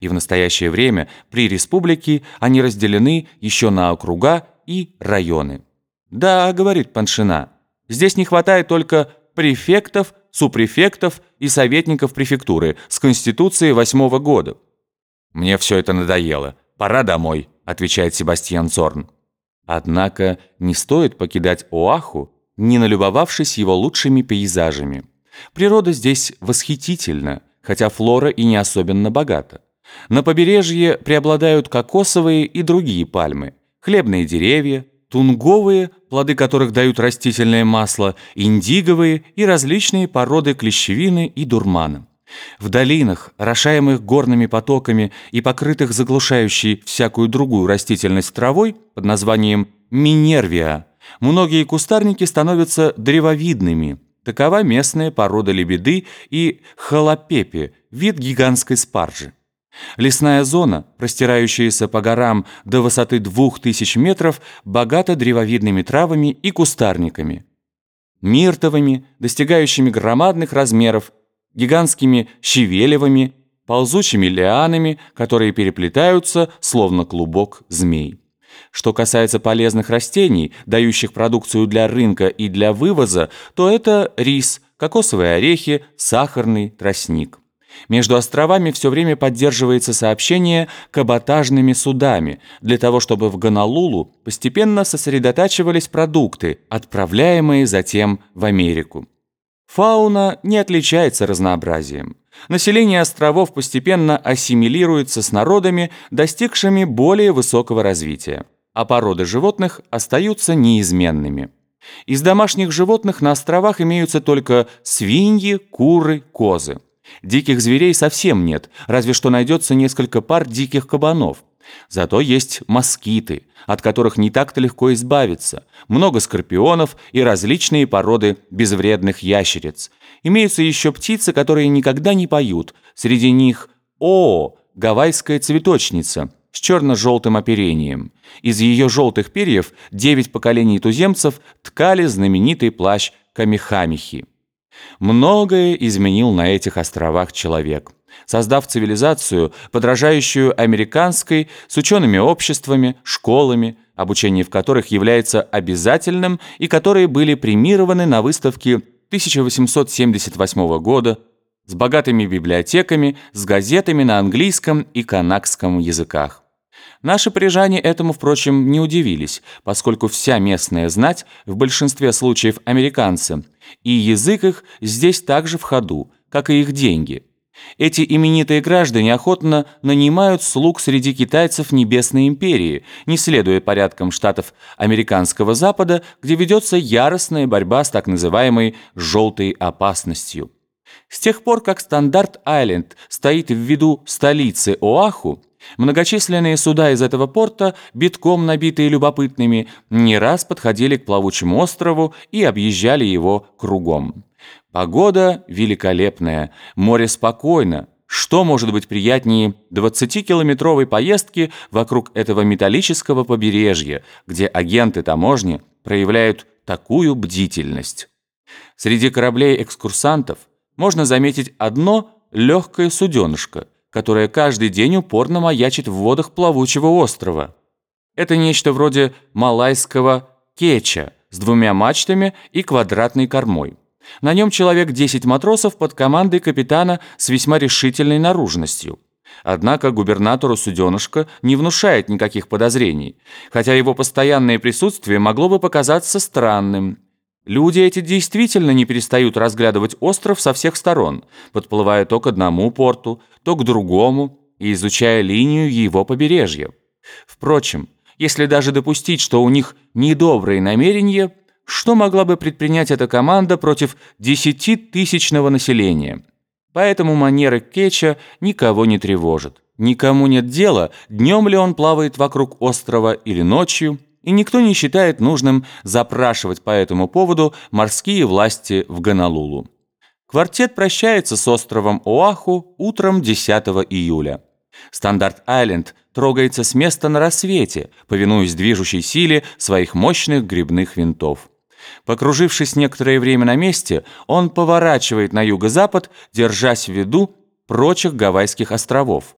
И в настоящее время при республике они разделены еще на округа и районы. «Да», — говорит Паншина, — «здесь не хватает только префектов, супрефектов и советников префектуры с Конституции восьмого года». «Мне все это надоело. Пора домой», — отвечает Себастьян Цорн. Однако не стоит покидать Оаху, не налюбовавшись его лучшими пейзажами. Природа здесь восхитительна, хотя флора и не особенно богата. На побережье преобладают кокосовые и другие пальмы, хлебные деревья, тунговые, плоды которых дают растительное масло, индиговые и различные породы клещевины и дурмана. В долинах, орошаемых горными потоками и покрытых заглушающей всякую другую растительность травой под названием Минервия, многие кустарники становятся древовидными. Такова местная порода лебеды и халапепи, вид гигантской спаржи. Лесная зона, простирающаяся по горам до высоты 2000 метров, богата древовидными травами и кустарниками. Миртовыми, достигающими громадных размеров, гигантскими щавелевыми, ползучими лианами, которые переплетаются, словно клубок змей. Что касается полезных растений, дающих продукцию для рынка и для вывоза, то это рис, кокосовые орехи, сахарный тростник. Между островами все время поддерживается сообщение каботажными судами, для того чтобы в Гонолулу постепенно сосредотачивались продукты, отправляемые затем в Америку. Фауна не отличается разнообразием. Население островов постепенно ассимилируется с народами, достигшими более высокого развития, а породы животных остаются неизменными. Из домашних животных на островах имеются только свиньи, куры, козы. Диких зверей совсем нет, разве что найдется несколько пар диких кабанов – Зато есть москиты, от которых не так-то легко избавиться, много скорпионов и различные породы безвредных ящериц. Имеются еще птицы, которые никогда не поют. Среди них О, гавайская цветочница с черно-желтым оперением. Из ее желтых перьев девять поколений туземцев ткали знаменитый плащ Камихамихи. Многое изменил на этих островах человек создав цивилизацию, подражающую американской, с учеными обществами, школами, обучение в которых является обязательным и которые были премированы на выставке 1878 года с богатыми библиотеками, с газетами на английском и канакском языках. Наши парижане этому, впрочем, не удивились, поскольку вся местная знать, в большинстве случаев американцы, и язык их здесь также в ходу, как и их деньги – эти именитые граждане охотно нанимают слуг среди китайцев Небесной империи, не следуя порядкам штатов Американского Запада, где ведется яростная борьба с так называемой «желтой опасностью». С тех пор, как Стандарт-Айленд стоит в виду столицы Оаху, многочисленные суда из этого порта, битком набитые любопытными, не раз подходили к плавучему острову и объезжали его кругом. Погода великолепная, море спокойно. Что может быть приятнее 20-километровой поездки вокруг этого металлического побережья, где агенты таможни проявляют такую бдительность? Среди кораблей-экскурсантов можно заметить одно легкое суденышко, которое каждый день упорно маячит в водах плавучего острова. Это нечто вроде малайского кеча с двумя мачтами и квадратной кормой. На нем человек 10 матросов под командой капитана с весьма решительной наружностью. Однако губернатору суденышка не внушает никаких подозрений, хотя его постоянное присутствие могло бы показаться странным. Люди эти действительно не перестают разглядывать остров со всех сторон, подплывая то к одному порту, то к другому и изучая линию его побережья. Впрочем, если даже допустить, что у них недобрые намерения, что могла бы предпринять эта команда против десятитысячного населения? Поэтому манеры Кетча никого не тревожат. Никому нет дела, днем ли он плавает вокруг острова или ночью, и никто не считает нужным запрашивать по этому поводу морские власти в Гонолулу. Квартет прощается с островом Оаху утром 10 июля. Стандарт-Айленд трогается с места на рассвете, повинуясь движущей силе своих мощных грибных винтов. Покружившись некоторое время на месте, он поворачивает на юго-запад, держась в виду прочих Гавайских островов.